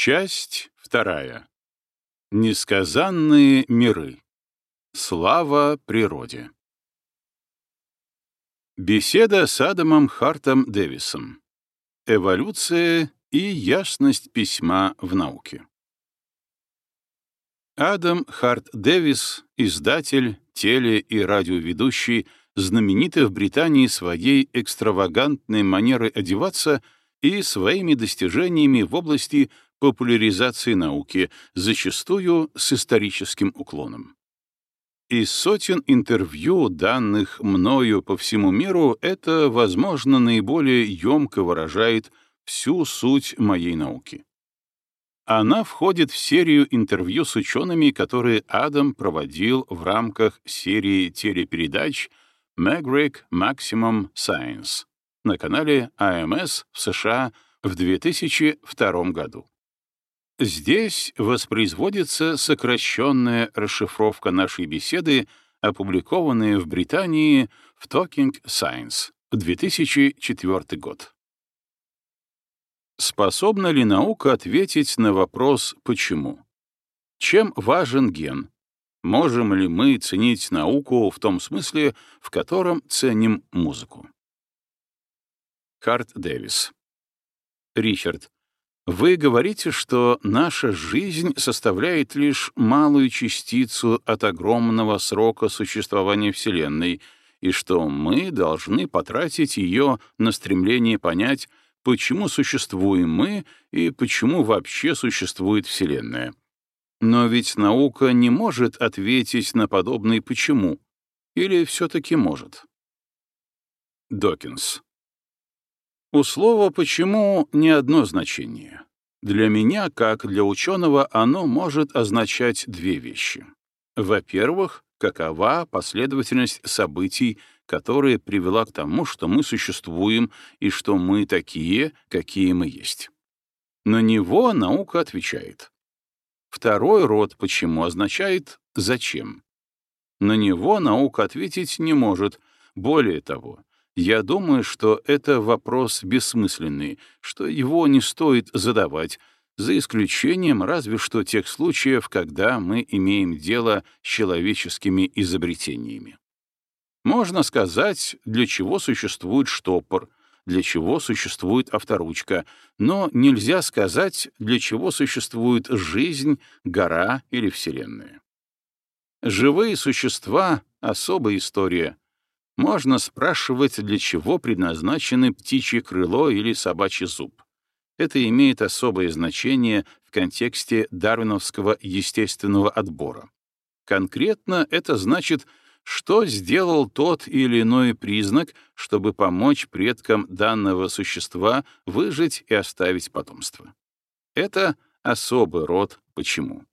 Часть вторая. Несказанные миры. Слава природе. Беседа с Адамом Хартом Дэвисом. Эволюция и ясность письма в науке. Адам Харт Дэвис, издатель, теле- и радиоведущий, знаменитый в Британии своей экстравагантной манерой одеваться и своими достижениями в области популяризации науки, зачастую с историческим уклоном. Из сотен интервью, данных мною по всему миру, это, возможно, наиболее емко выражает всю суть моей науки. Она входит в серию интервью с учеными, которые Адам проводил в рамках серии телепередач Magric Maximum Science на канале AMS в США в 2002 году. Здесь воспроизводится сокращенная расшифровка нашей беседы, опубликованная в Британии в Talking Science в 2004 год. Способна ли наука ответить на вопрос «почему»? Чем важен ген? Можем ли мы ценить науку в том смысле, в котором ценим музыку? Харт Дэвис. Ричард, вы говорите, что наша жизнь составляет лишь малую частицу от огромного срока существования Вселенной, и что мы должны потратить ее на стремление понять, почему существуем мы и почему вообще существует Вселенная. Но ведь наука не может ответить на подобный «почему». Или все-таки может? Докинс. У слова «почему» не одно значение. Для меня, как для ученого, оно может означать две вещи. Во-первых, какова последовательность событий, которая привела к тому, что мы существуем и что мы такие, какие мы есть. На него наука отвечает. Второй род «почему» означает «зачем». На него наука ответить не может. Более того, я думаю, что это вопрос бессмысленный, что его не стоит задавать, за исключением разве что тех случаев, когда мы имеем дело с человеческими изобретениями. Можно сказать, для чего существует штопор, для чего существует авторучка, но нельзя сказать, для чего существует жизнь, гора или Вселенная. Живые существа — особая история. Можно спрашивать, для чего предназначены птичье крыло или собачий зуб. Это имеет особое значение в контексте дарвиновского естественного отбора. Конкретно это значит — что сделал тот или иной признак, чтобы помочь предкам данного существа выжить и оставить потомство. Это особый род «почему».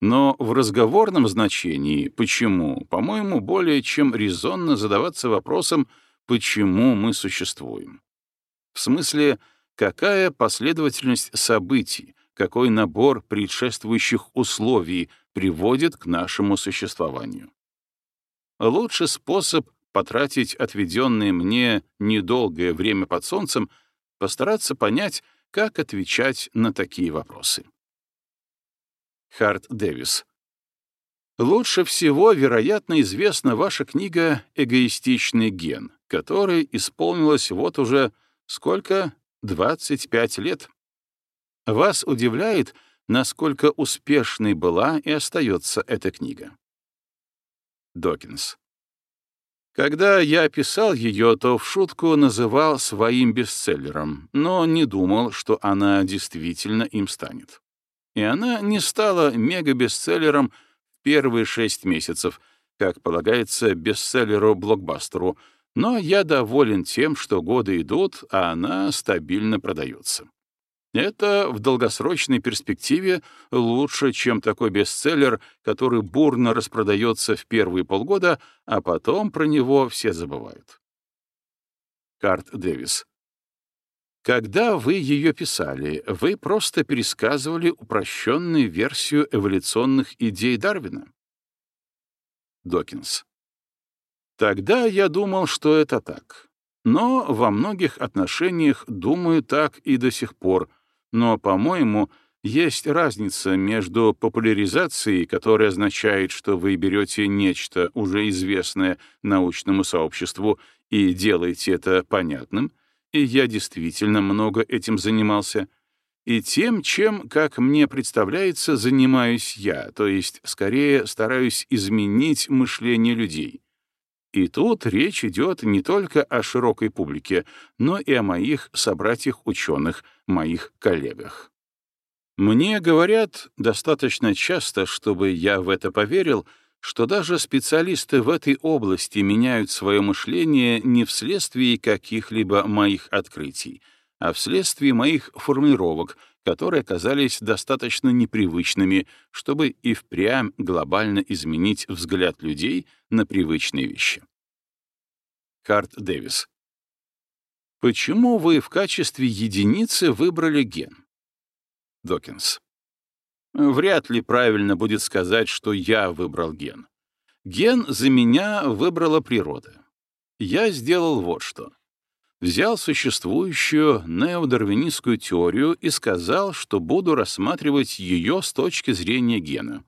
Но в разговорном значении «почему», по-моему, более чем резонно задаваться вопросом «почему мы существуем». В смысле, какая последовательность событий, какой набор предшествующих условий приводит к нашему существованию лучший способ потратить отведенное мне недолгое время под солнцем — постараться понять, как отвечать на такие вопросы. Харт Дэвис. Лучше всего, вероятно, известна ваша книга «Эгоистичный ген», которая исполнилась вот уже сколько? 25 лет. Вас удивляет, насколько успешной была и остается эта книга. Докинс. Когда я писал ее, то в шутку называл своим бестселлером, но не думал, что она действительно им станет. И она не стала мега-бестселлером первые шесть месяцев, как полагается бестселлеру-блокбастеру, но я доволен тем, что годы идут, а она стабильно продается. Это в долгосрочной перспективе лучше, чем такой бестселлер, который бурно распродается в первые полгода, а потом про него все забывают. Карт Дэвис. Когда вы ее писали, вы просто пересказывали упрощенную версию эволюционных идей Дарвина? Докинс. Тогда я думал, что это так. Но во многих отношениях думаю так и до сих пор, Но, по-моему, есть разница между популяризацией, которая означает, что вы берете нечто уже известное научному сообществу и делаете это понятным, и я действительно много этим занимался, и тем, чем, как мне представляется, занимаюсь я, то есть, скорее, стараюсь изменить мышление людей. И тут речь идет не только о широкой публике, но и о моих собратьях-ученых, моих коллегах. Мне говорят достаточно часто, чтобы я в это поверил, что даже специалисты в этой области меняют свое мышление не вследствие каких-либо моих открытий, а вследствие моих формулировок, которые оказались достаточно непривычными, чтобы и впрямь глобально изменить взгляд людей на привычные вещи. Карт Дэвис. Почему вы в качестве единицы выбрали ген? Докинс. Вряд ли правильно будет сказать, что я выбрал ген. Ген за меня выбрала природа. Я сделал вот что. Взял существующую неодарвинистскую теорию и сказал, что буду рассматривать ее с точки зрения гена.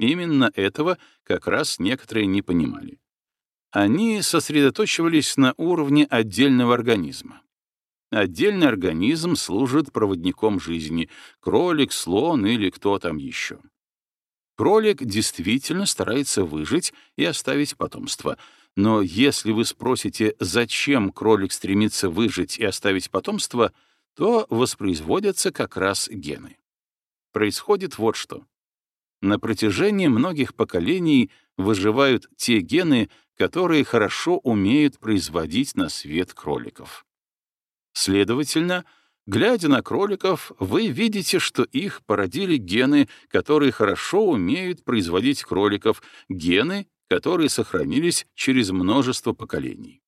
Именно этого как раз некоторые не понимали. Они сосредоточивались на уровне отдельного организма. Отдельный организм служит проводником жизни — кролик, слон или кто там еще. Кролик действительно старается выжить и оставить потомство. Но если вы спросите, зачем кролик стремится выжить и оставить потомство, то воспроизводятся как раз гены. Происходит вот что. На протяжении многих поколений выживают те гены, которые хорошо умеют производить на свет кроликов. Следовательно, глядя на кроликов, вы видите, что их породили гены, которые хорошо умеют производить кроликов, гены, которые сохранились через множество поколений.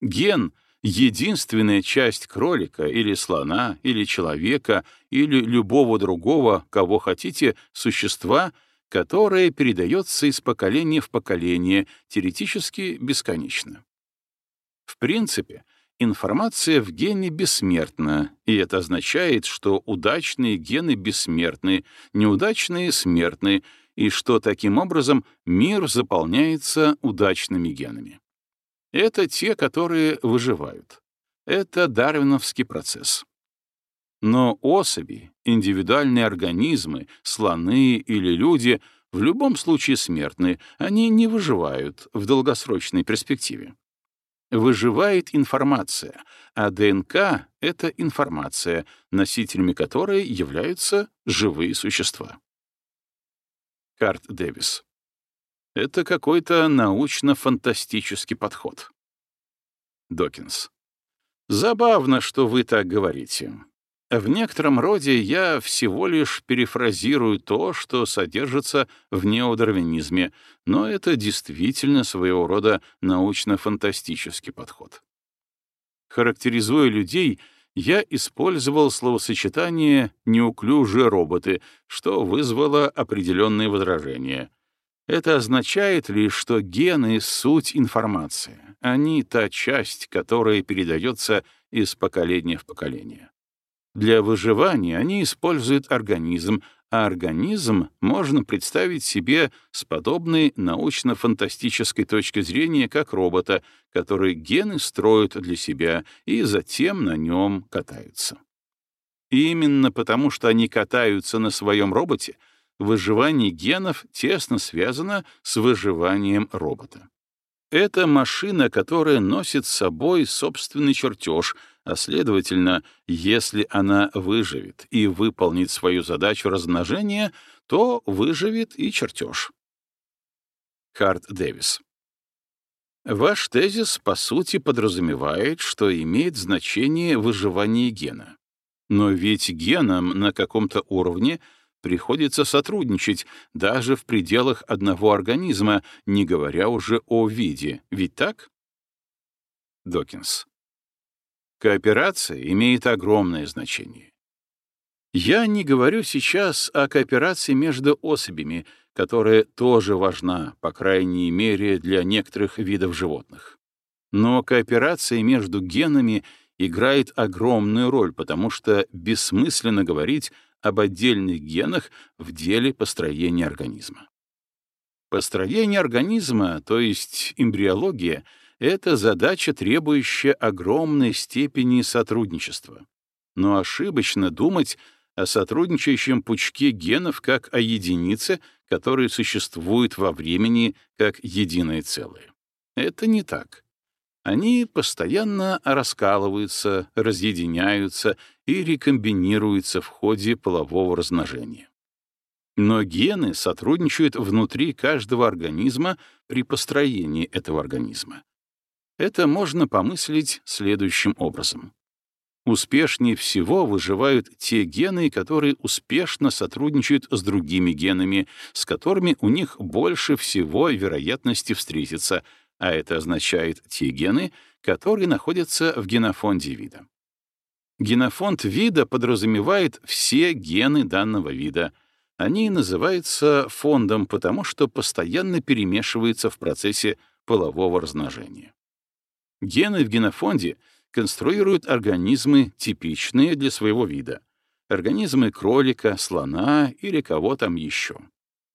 Ген — единственная часть кролика или слона, или человека, или любого другого, кого хотите, существа, которое передается из поколения в поколение, теоретически бесконечно. В принципе, Информация в гене бессмертна, и это означает, что удачные гены бессмертны, неудачные — смертны, и что таким образом мир заполняется удачными генами. Это те, которые выживают. Это дарвиновский процесс. Но особи, индивидуальные организмы, слоны или люди в любом случае смертны, они не выживают в долгосрочной перспективе выживает информация, а ДНК — это информация, носителями которой являются живые существа. Карт Дэвис. Это какой-то научно-фантастический подход. Докинс. Забавно, что вы так говорите. В некотором роде я всего лишь перефразирую то, что содержится в неодарвинизме, но это действительно своего рода научно-фантастический подход. Характеризуя людей, я использовал словосочетание «неуклюжие роботы», что вызвало определенные возражения. Это означает лишь, что гены — суть информации, они — та часть, которая передается из поколения в поколение. Для выживания они используют организм, а организм можно представить себе с подобной научно-фантастической точки зрения как робота, который гены строят для себя и затем на нем катаются. И именно потому, что они катаются на своем роботе, выживание генов тесно связано с выживанием робота. Это машина, которая носит с собой собственный чертеж, а следовательно, если она выживет и выполнит свою задачу размножения, то выживет и чертеж. Харт Дэвис. Ваш тезис, по сути, подразумевает, что имеет значение выживание гена. Но ведь генам на каком-то уровне приходится сотрудничать даже в пределах одного организма, не говоря уже о виде, ведь так? Докинс. Кооперация имеет огромное значение. Я не говорю сейчас о кооперации между особями, которая тоже важна, по крайней мере, для некоторых видов животных. Но кооперация между генами играет огромную роль, потому что бессмысленно говорить об отдельных генах в деле построения организма. Построение организма, то есть эмбриология, это задача, требующая огромной степени сотрудничества. Но ошибочно думать о сотрудничающем пучке генов как о единице, которая существует во времени как единое целое. Это не так. Они постоянно раскалываются, разъединяются и рекомбинируются в ходе полового размножения. Но гены сотрудничают внутри каждого организма при построении этого организма. Это можно помыслить следующим образом. Успешнее всего выживают те гены, которые успешно сотрудничают с другими генами, с которыми у них больше всего вероятности встретиться, а это означает те гены, которые находятся в генофонде вида. Генофонд вида подразумевает все гены данного вида. Они называются фондом, потому что постоянно перемешиваются в процессе полового размножения. Гены в генофонде конструируют организмы, типичные для своего вида. Организмы кролика, слона или кого там еще.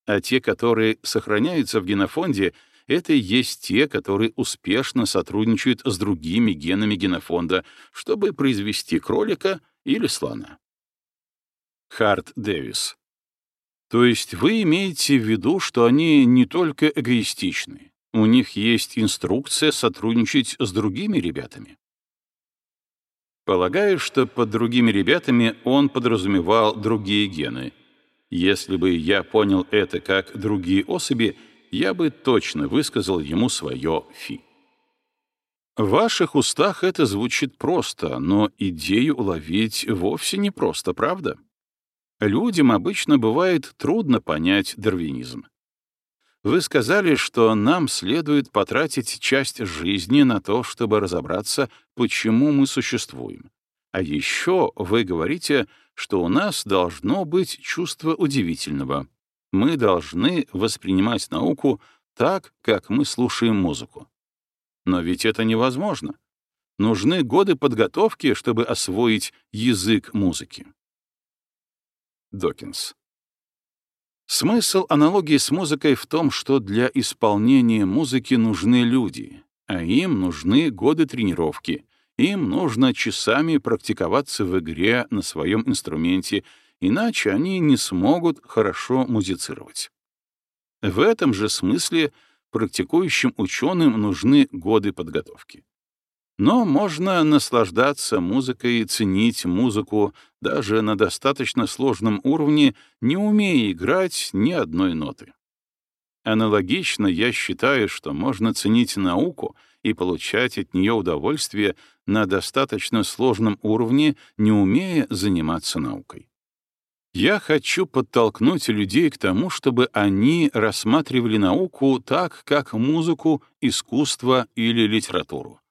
А те, которые сохраняются в генофонде, это и есть те, которые успешно сотрудничают с другими генами генофонда, чтобы произвести кролика или слона. Харт Дэвис. То есть вы имеете в виду, что они не только эгоистичны, у них есть инструкция сотрудничать с другими ребятами? Полагаю, что под другими ребятами он подразумевал другие гены. Если бы я понял это как другие особи, я бы точно высказал ему свое «фи». В ваших устах это звучит просто, но идею уловить вовсе не просто, правда? Людям обычно бывает трудно понять дарвинизм. Вы сказали, что нам следует потратить часть жизни на то, чтобы разобраться, почему мы существуем. А еще вы говорите, что у нас должно быть чувство удивительного, мы должны воспринимать науку так, как мы слушаем музыку. Но ведь это невозможно. Нужны годы подготовки, чтобы освоить язык музыки. Докинс. Смысл аналогии с музыкой в том, что для исполнения музыки нужны люди, а им нужны годы тренировки, им нужно часами практиковаться в игре на своем инструменте иначе они не смогут хорошо музицировать. В этом же смысле практикующим ученым нужны годы подготовки. Но можно наслаждаться музыкой ценить музыку даже на достаточно сложном уровне, не умея играть ни одной ноты. Аналогично я считаю, что можно ценить науку и получать от нее удовольствие на достаточно сложном уровне, не умея заниматься наукой. Я хочу подтолкнуть людей к тому, чтобы они рассматривали науку так, как музыку, искусство или литературу.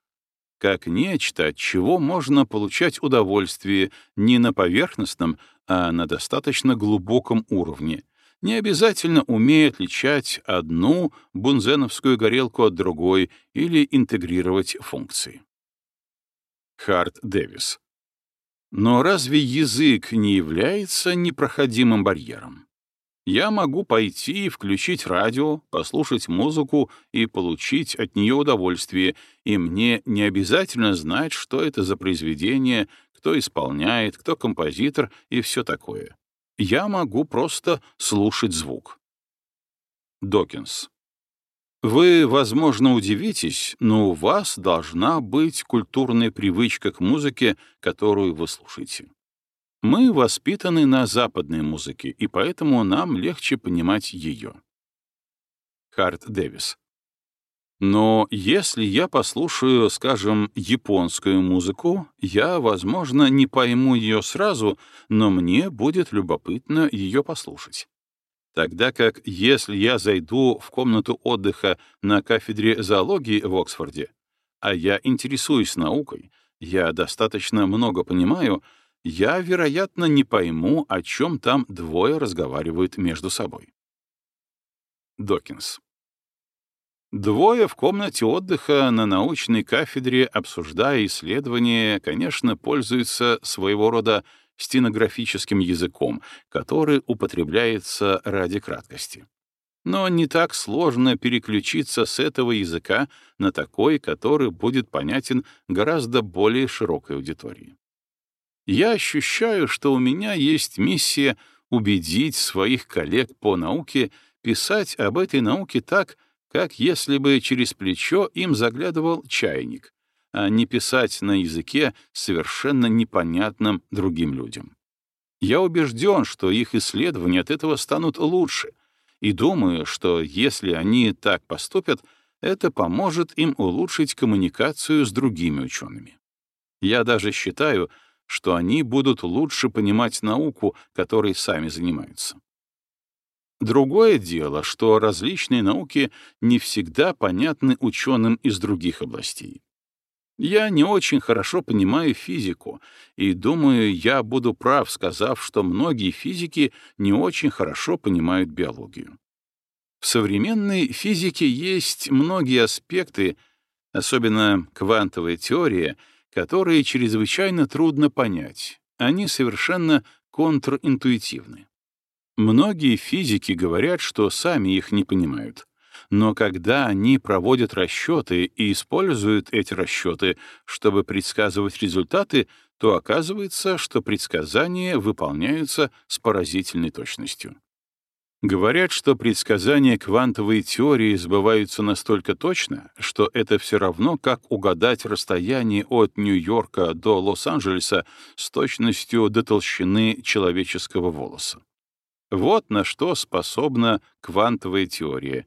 Как нечто, от чего можно получать удовольствие не на поверхностном, а на достаточно глубоком уровне, не обязательно умея отличать одну бунзеновскую горелку от другой или интегрировать функции. Харт Дэвис но разве язык не является непроходимым барьером? Я могу пойти и включить радио, послушать музыку и получить от нее удовольствие, и мне не обязательно знать, что это за произведение, кто исполняет, кто композитор и все такое. Я могу просто слушать звук. Докинс. Вы, возможно, удивитесь, но у вас должна быть культурная привычка к музыке, которую вы слушаете. Мы воспитаны на западной музыке, и поэтому нам легче понимать ее. Харт Дэвис. Но если я послушаю, скажем, японскую музыку, я, возможно, не пойму ее сразу, но мне будет любопытно ее послушать. Тогда как если я зайду в комнату отдыха на кафедре зоологии в Оксфорде, а я интересуюсь наукой, я достаточно много понимаю, я, вероятно, не пойму, о чем там двое разговаривают между собой. Докинс. Двое в комнате отдыха на научной кафедре, обсуждая исследования, конечно, пользуются своего рода стенографическим языком, который употребляется ради краткости. Но не так сложно переключиться с этого языка на такой, который будет понятен гораздо более широкой аудитории. Я ощущаю, что у меня есть миссия убедить своих коллег по науке писать об этой науке так, как если бы через плечо им заглядывал чайник, а не писать на языке, совершенно непонятным другим людям. Я убежден, что их исследования от этого станут лучше — и думаю, что если они так поступят, это поможет им улучшить коммуникацию с другими учеными. Я даже считаю, что они будут лучше понимать науку, которой сами занимаются. Другое дело, что различные науки не всегда понятны ученым из других областей. Я не очень хорошо понимаю физику, и думаю, я буду прав, сказав, что многие физики не очень хорошо понимают биологию. В современной физике есть многие аспекты, особенно квантовая теория, которые чрезвычайно трудно понять. Они совершенно контринтуитивны. Многие физики говорят, что сами их не понимают. Но когда они проводят расчеты и используют эти расчеты, чтобы предсказывать результаты, то оказывается, что предсказания выполняются с поразительной точностью. Говорят, что предсказания квантовой теории сбываются настолько точно, что это все равно, как угадать расстояние от Нью-Йорка до Лос-Анджелеса с точностью до толщины человеческого волоса. Вот на что способна квантовая теория,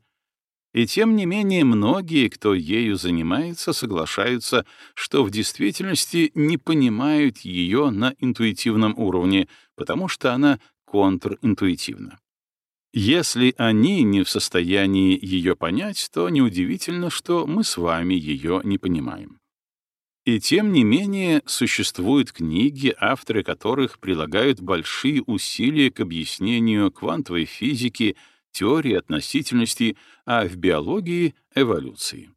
и тем не менее многие, кто ею занимается, соглашаются, что в действительности не понимают ее на интуитивном уровне, потому что она контринтуитивна. Если они не в состоянии ее понять, то неудивительно, что мы с вами ее не понимаем. И тем не менее существуют книги, авторы которых прилагают большие усилия к объяснению квантовой физики, теории относительности, а в биологии — эволюции.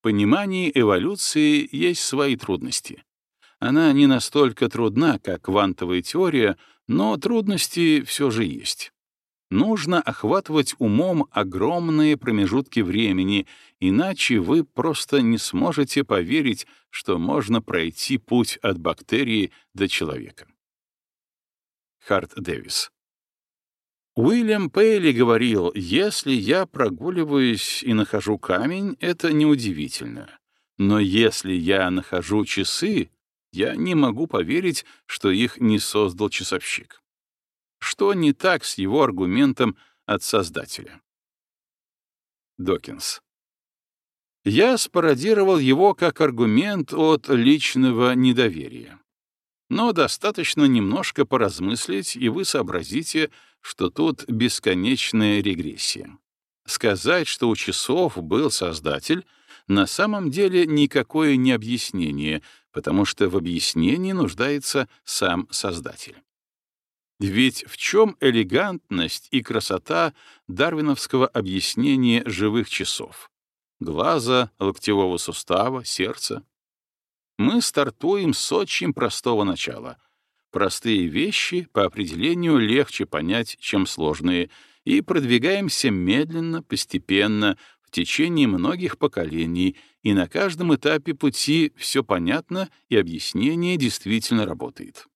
В понимании эволюции есть свои трудности. Она не настолько трудна, как квантовая теория, но трудности все же есть. Нужно охватывать умом огромные промежутки времени, иначе вы просто не сможете поверить, что можно пройти путь от бактерии до человека. Харт Дэвис Уильям Пейли говорил, если я прогуливаюсь и нахожу камень, это неудивительно. Но если я нахожу часы, я не могу поверить, что их не создал часовщик. Что не так с его аргументом от Создателя? Докинс. Я спародировал его как аргумент от личного недоверия. Но достаточно немножко поразмыслить, и вы сообразите, что тут бесконечная регрессия. Сказать, что у часов был создатель, на самом деле никакое не объяснение, потому что в объяснении нуждается сам создатель. Ведь в чем элегантность и красота дарвиновского объяснения живых часов? Глаза, локтевого сустава, сердца мы стартуем с очень простого начала. Простые вещи по определению легче понять, чем сложные, и продвигаемся медленно, постепенно, в течение многих поколений, и на каждом этапе пути все понятно и объяснение действительно работает.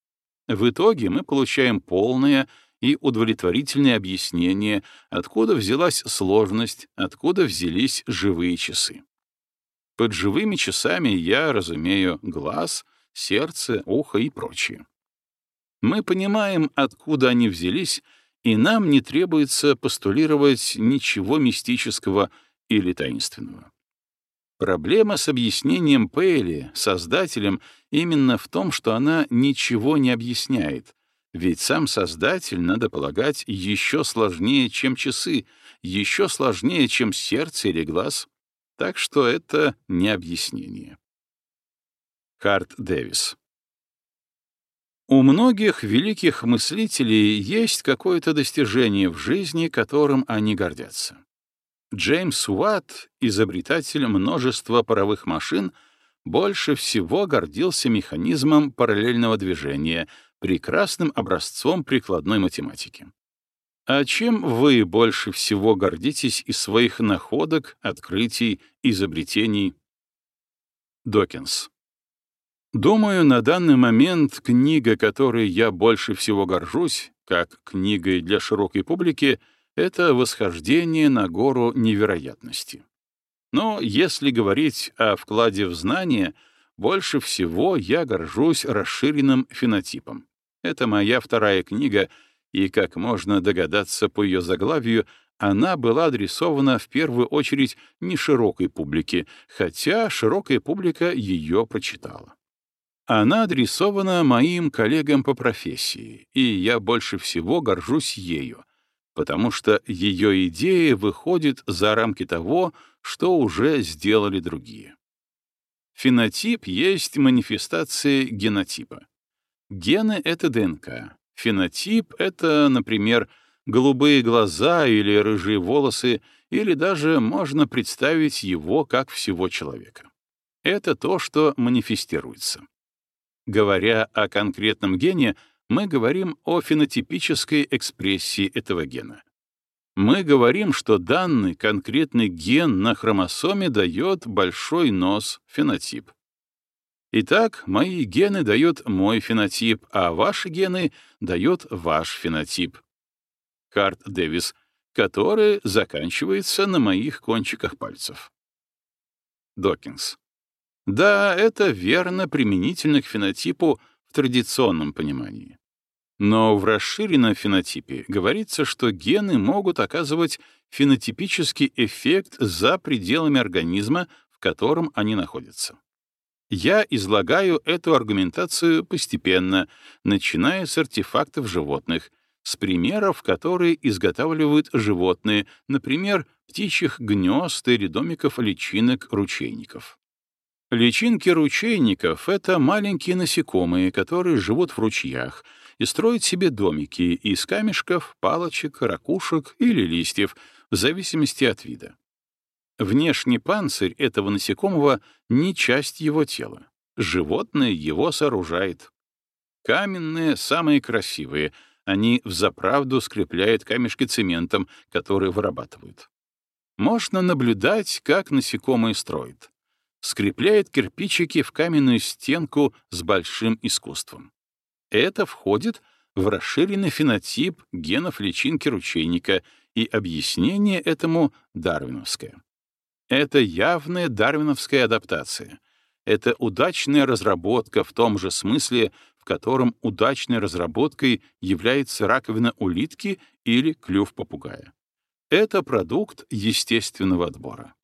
В итоге мы получаем полное и удовлетворительное объяснение, откуда взялась сложность, откуда взялись живые часы. Под живыми часами я разумею глаз, сердце, ухо и прочее. Мы понимаем, откуда они взялись, и нам не требуется постулировать ничего мистического или таинственного. Проблема с объяснением Пейли, создателем, именно в том, что она ничего не объясняет, ведь сам создатель, надо полагать, еще сложнее, чем часы, еще сложнее, чем сердце или глаз. Так что это не объяснение. Харт Дэвис У многих великих мыслителей есть какое-то достижение в жизни, которым они гордятся. Джеймс Уатт, изобретатель множества паровых машин, больше всего гордился механизмом параллельного движения, прекрасным образцом прикладной математики. А чем вы больше всего гордитесь из своих находок, открытий, изобретений? Докинс. Думаю, на данный момент книга, которой я больше всего горжусь, как книгой для широкой публики, это «Восхождение на гору невероятности». Но если говорить о вкладе в знание, больше всего я горжусь расширенным фенотипом. Это моя вторая книга, и, как можно догадаться по ее заглавию, она была адресована в первую очередь не широкой публике, хотя широкая публика ее прочитала. Она адресована моим коллегам по профессии, и я больше всего горжусь ею, потому что ее идея выходит за рамки того, что уже сделали другие. Фенотип есть манифестация генотипа. Гены — это ДНК. Фенотип — это, например, голубые глаза или рыжие волосы, или даже можно представить его как всего человека. Это то, что манифестируется. Говоря о конкретном гене, мы говорим о фенотипической экспрессии этого гена. Мы говорим, что данный конкретный ген на хромосоме дает большой нос, фенотип. Итак, мои гены дают мой фенотип, а ваши гены дают ваш фенотип. Карт Дэвис, который заканчивается на моих кончиках пальцев. Докинс. Да, это верно применительно к фенотипу в традиционном понимании. Но в расширенном фенотипе говорится, что гены могут оказывать фенотипический эффект за пределами организма, в котором они находятся. Я излагаю эту аргументацию постепенно, начиная с артефактов животных, с примеров, которые изготавливают животные, например, птичьих гнезд или домиков личинок ручейников. Личинки ручейников — это маленькие насекомые, которые живут в ручьях и строят себе домики из камешков, палочек, ракушек или листьев, в зависимости от вида. Внешний панцирь этого насекомого — не часть его тела. Животное его сооружает. Каменные — самые красивые, они взаправду скрепляют камешки цементом, который вырабатывают. Можно наблюдать, как насекомые строят скрепляет кирпичики в каменную стенку с большим искусством. Это входит в расширенный фенотип генов личинки ручейника, и объяснение этому дарвиновское. Это явная дарвиновская адаптация. Это удачная разработка в том же смысле, в котором удачной разработкой является раковина улитки или клюв попугая. Это продукт естественного отбора.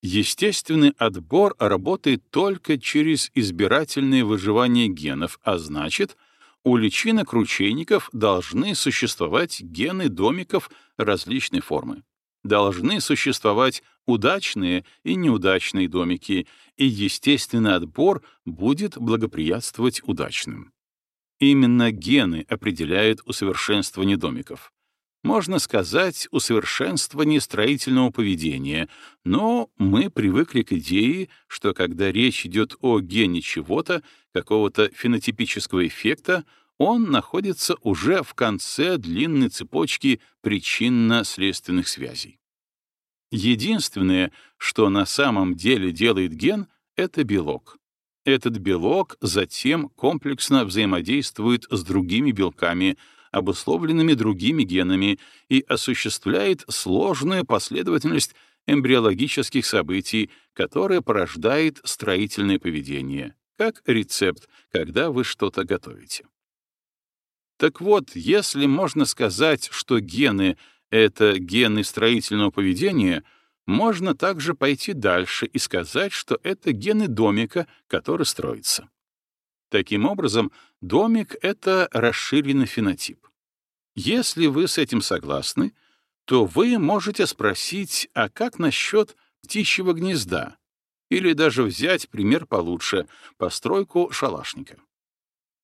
Естественный отбор работает только через избирательное выживание генов, а значит, у личинок ручейников должны существовать гены домиков различной формы. Должны существовать удачные и неудачные домики, и естественный отбор будет благоприятствовать удачным. Именно гены определяют усовершенствование домиков можно сказать, усовершенствование строительного поведения, но мы привыкли к идее, что когда речь идет о гене чего-то, какого-то фенотипического эффекта, он находится уже в конце длинной цепочки причинно-следственных связей. Единственное, что на самом деле делает ген, — это белок. Этот белок затем комплексно взаимодействует с другими белками — обусловленными другими генами и осуществляет сложную последовательность эмбриологических событий, которая порождает строительное поведение, как рецепт, когда вы что-то готовите. Так вот, если можно сказать, что гены — это гены строительного поведения, можно также пойти дальше и сказать, что это гены домика, который строится. Таким образом, домик — это расширенный фенотип. Если вы с этим согласны, то вы можете спросить, а как насчет птичьего гнезда? Или даже взять пример получше — постройку шалашника.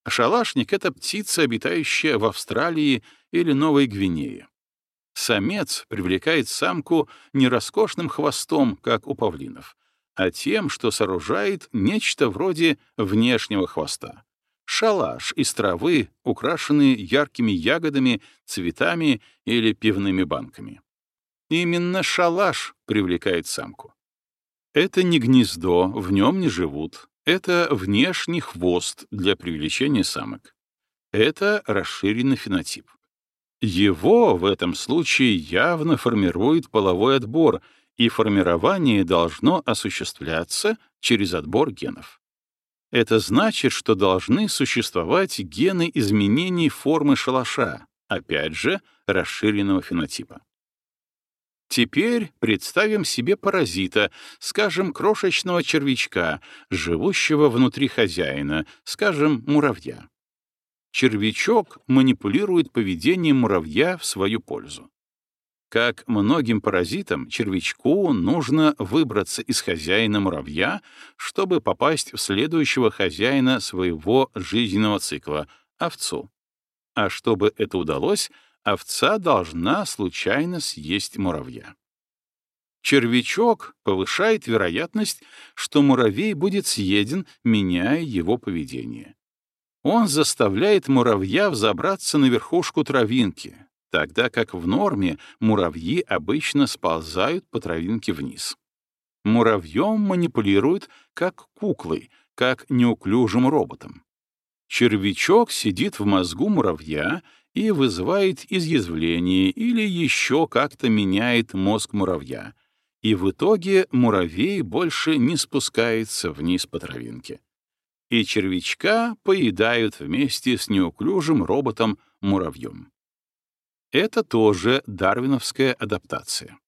Шалашник — это птица, обитающая в Австралии или Новой Гвинее. Самец привлекает самку не роскошным хвостом, как у павлинов, а тем, что сооружает нечто вроде внешнего хвоста. Шалаш из травы, украшенный яркими ягодами, цветами или пивными банками. Именно шалаш привлекает самку. Это не гнездо, в нем не живут. Это внешний хвост для привлечения самок. Это расширенный фенотип. Его в этом случае явно формирует половой отбор, и формирование должно осуществляться через отбор генов. Это значит, что должны существовать гены изменений формы шалаша, опять же, расширенного фенотипа. Теперь представим себе паразита, скажем, крошечного червячка, живущего внутри хозяина, скажем, муравья. Червячок манипулирует поведением муравья в свою пользу. Как многим паразитам, червячку нужно выбраться из хозяина муравья, чтобы попасть в следующего хозяина своего жизненного цикла — овцу. А чтобы это удалось, овца должна случайно съесть муравья. Червячок повышает вероятность, что муравей будет съеден, меняя его поведение. Он заставляет муравья взобраться на верхушку травинки, тогда как в норме муравьи обычно сползают по травинке вниз. Муравьем манипулируют как куклой, как неуклюжим роботом. Червячок сидит в мозгу муравья и вызывает изъязвление или еще как-то меняет мозг муравья, и в итоге муравей больше не спускается вниз по травинке. И червячка поедают вместе с неуклюжим роботом-муравьем. Это тоже дарвиновская адаптация.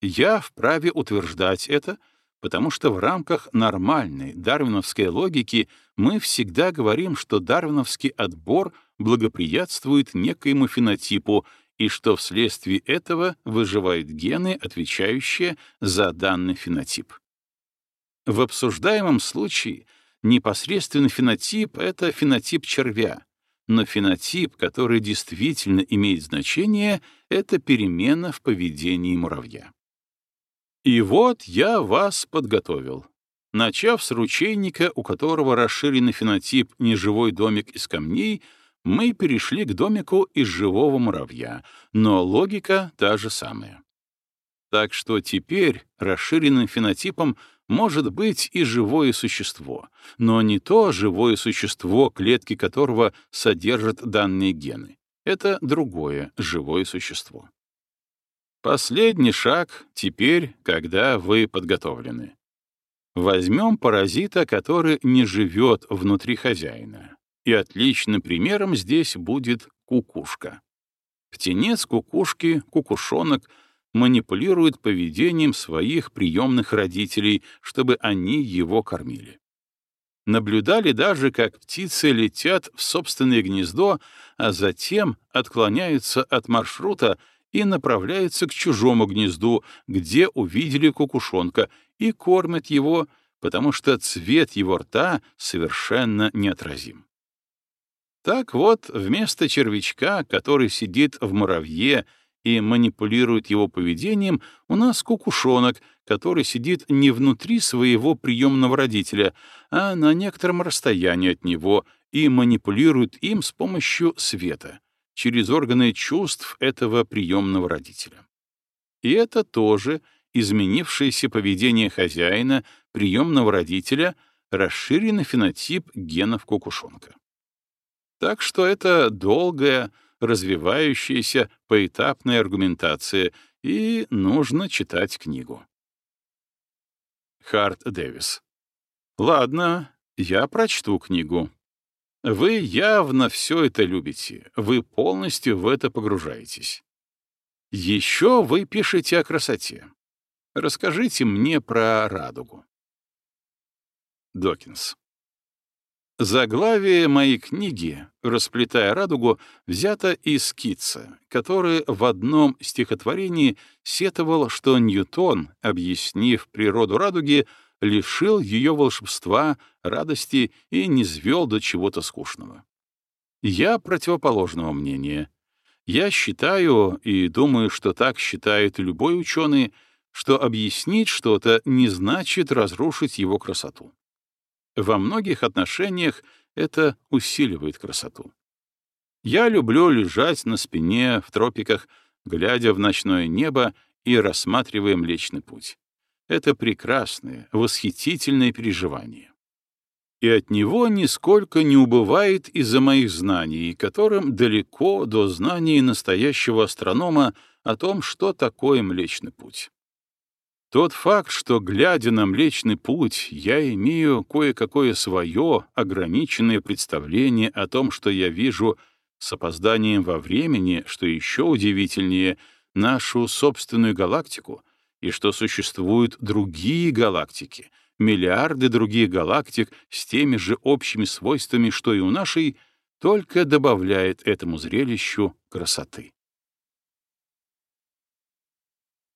Я вправе утверждать это, потому что в рамках нормальной дарвиновской логики мы всегда говорим, что дарвиновский отбор благоприятствует некоему фенотипу и что вследствие этого выживают гены, отвечающие за данный фенотип. В обсуждаемом случае непосредственный фенотип — это фенотип червя, но фенотип, который действительно имеет значение, — это перемена в поведении муравья. И вот я вас подготовил. Начав с ручейника, у которого расширенный фенотип «неживой домик из камней», мы перешли к домику из живого муравья, но логика та же самая. Так что теперь расширенным фенотипом может быть и живое существо, но не то живое существо, клетки которого содержат данные гены. Это другое живое существо. Последний шаг теперь, когда вы подготовлены. Возьмем паразита, который не живет внутри хозяина. И отличным примером здесь будет кукушка. Птенец кукушки, кукушонок — манипулирует поведением своих приемных родителей, чтобы они его кормили. Наблюдали даже, как птицы летят в собственное гнездо, а затем отклоняются от маршрута и направляются к чужому гнезду, где увидели кукушонка, и кормят его, потому что цвет его рта совершенно неотразим. Так вот, вместо червячка, который сидит в муравье и манипулирует его поведением, у нас кукушонок, который сидит не внутри своего приемного родителя, а на некотором расстоянии от него и манипулирует им с помощью света, через органы чувств этого приемного родителя. И это тоже изменившееся поведение хозяина, приемного родителя, расширенный фенотип генов кукушонка. Так что это долгая, развивающаяся поэтапная аргументация, и нужно читать книгу. Харт Дэвис. Ладно, я прочту книгу. Вы явно все это любите, вы полностью в это погружаетесь. Еще вы пишете о красоте. Расскажите мне про радугу. Докинс. Заглавие моей книги, расплетая радугу, взято из скица, который в одном стихотворении сетовал, что Ньютон, объяснив природу радуги, лишил ее волшебства, радости и не звел до чего-то скучного. Я противоположного мнения. Я считаю, и думаю, что так считает любой ученый, что объяснить что-то не значит разрушить его красоту. Во многих отношениях это усиливает красоту. Я люблю лежать на спине в тропиках, глядя в ночное небо и рассматривая Млечный Путь. Это прекрасное, восхитительное переживание. И от него нисколько не убывает из-за моих знаний, которым далеко до знаний настоящего астронома о том, что такое Млечный Путь. Тот факт, что, глядя на Млечный Путь, я имею кое-какое свое ограниченное представление о том, что я вижу с опозданием во времени, что еще удивительнее, нашу собственную галактику — и что существуют другие галактики, миллиарды других галактик с теми же общими свойствами, что и у нашей, только добавляет этому зрелищу красоты.